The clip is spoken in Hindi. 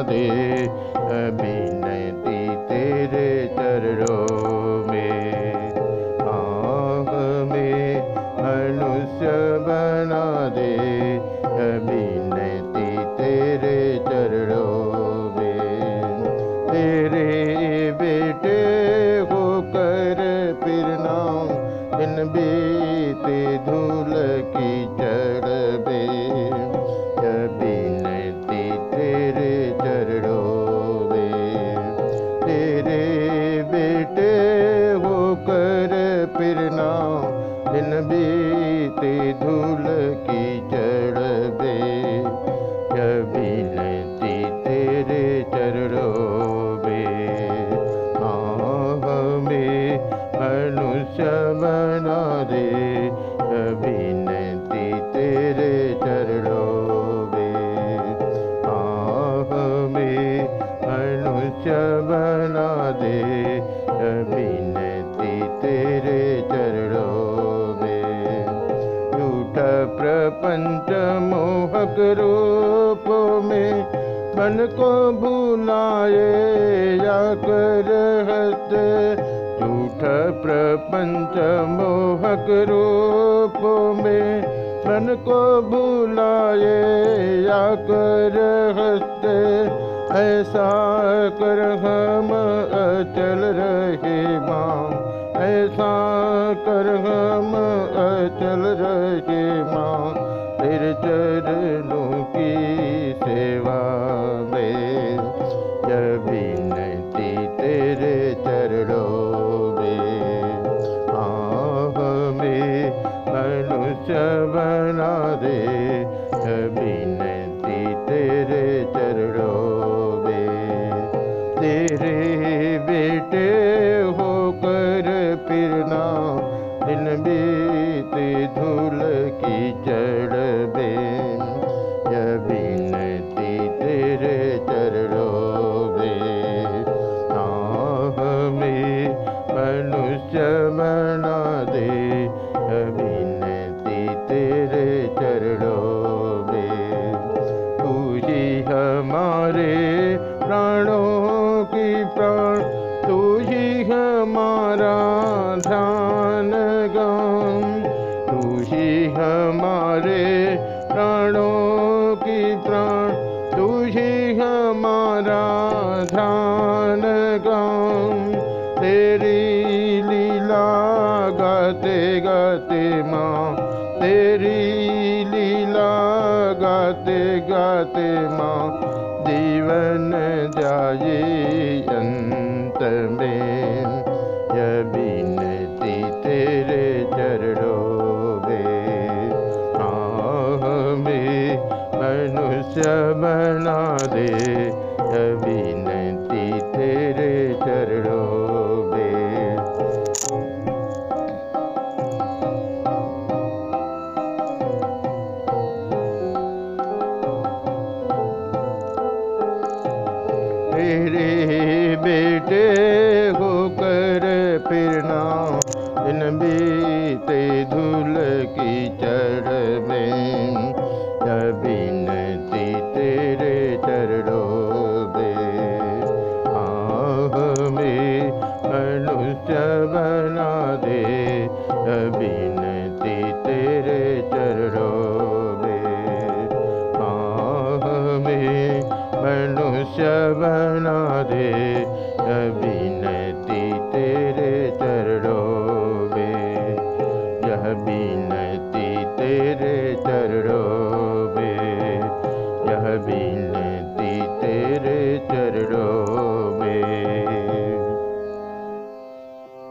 अभिनति तेरे चरणों में। आह में मनुष्य बना दे, अभिनति तेरे चरणों में। तेरे बेटे होकर फिर नाम दिन बीते धूल की बिना बिन बीते धूल की चरबे कबिनति तेरे चरो अनुसनाे कबिनति तेरे चरोमे बना दे। कभी मोहक रूप में मन को भुलाए या कर झूठ प्रपंच मोहक रूप में मन को भुलाए या कर ऐसा कर हम अचल रहे माँ, ऐसा कर हम अचल रहे मनुष्य बना दे हमारे प्राणों की प्राण, तू ही हमारा ध्यान गम। तू ही हमारे प्राणों की प्राण, तू ही हमारा ध्यान गम। तेरी लीला गते गाते माँ, तेरी गाते माँ जीवन अंत में यह विनती तेरे आह में मनुष्य बना दे मेरे बेटे होकर फिरना दिन बीते धूल की चढ़